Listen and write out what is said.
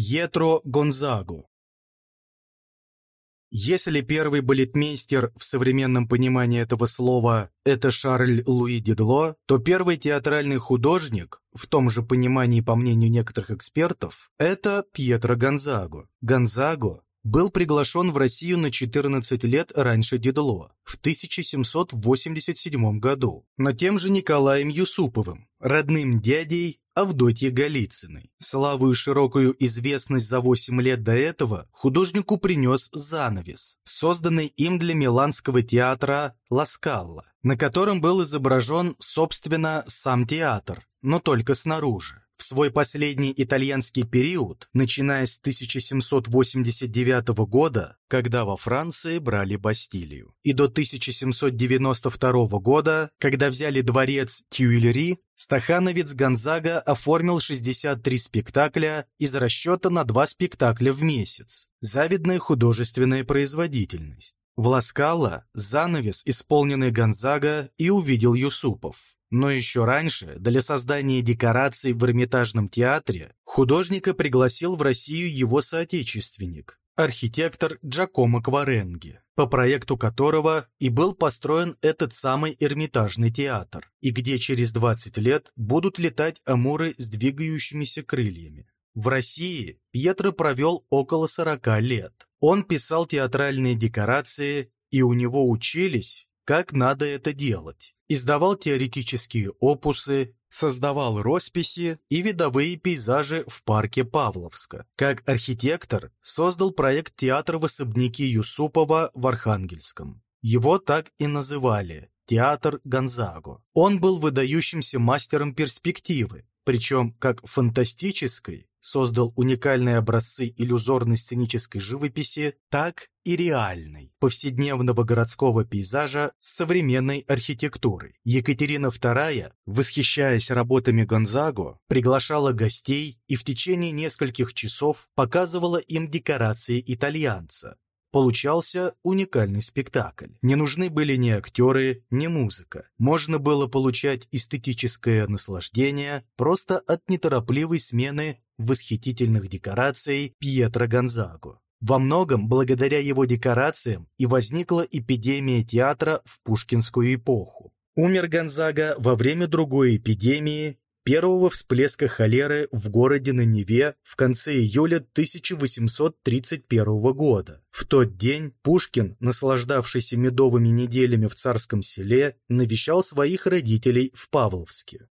Пьетро Гонзаго Если первый балетмейстер в современном понимании этого слова – это Шарль Луи Дедло, то первый театральный художник, в том же понимании, по мнению некоторых экспертов, это Пьетро Гонзаго. Гонзаго был приглашен в Россию на 14 лет раньше Дедло, в 1787 году, но тем же Николаем Юсуповым, родным дядей Авдотьи Голицыной. Славу и широкую известность за 8 лет до этого художнику принес занавес, созданный им для Миланского театра Ласкалла, на котором был изображен, собственно, сам театр, но только снаружи. В свой последний итальянский период, начиная с 1789 года, когда во Франции брали Бастилию, и до 1792 года, когда взяли дворец Тюильри, стахановец Гонзага оформил 63 спектакля из расчета на два спектакля в месяц. Завидная художественная производительность. В Ласкало занавес, исполненный Гонзага, и увидел Юсупов. Но еще раньше, для создания декораций в Эрмитажном театре, художника пригласил в Россию его соотечественник, архитектор Джакомо Кваренги, по проекту которого и был построен этот самый Эрмитажный театр, и где через 20 лет будут летать амуры с двигающимися крыльями. В России Пьетро провел около 40 лет. Он писал театральные декорации, и у него учились, как надо это делать издавал теоретические опусы, создавал росписи и видовые пейзажи в парке Павловска. Как архитектор создал проект театра в особняке Юсупова в Архангельском. Его так и называли – театр Гонзаго. Он был выдающимся мастером перспективы, причем как фантастической, создал уникальные образцы иллюзорной сценической живописи, так и реальной, повседневного городского пейзажа с современной архитектурой. Екатерина II, восхищаясь работами Гонзаго, приглашала гостей и в течение нескольких часов показывала им декорации итальянца, Получался уникальный спектакль. Не нужны были ни актеры, ни музыка. Можно было получать эстетическое наслаждение просто от неторопливой смены восхитительных декораций Пьетро Гонзаго. Во многом благодаря его декорациям и возникла эпидемия театра в пушкинскую эпоху. Умер Гонзага во время другой эпидемии первого всплеска холеры в городе на Неве в конце июля 1831 года. В тот день Пушкин, наслаждавшийся медовыми неделями в царском селе, навещал своих родителей в Павловске.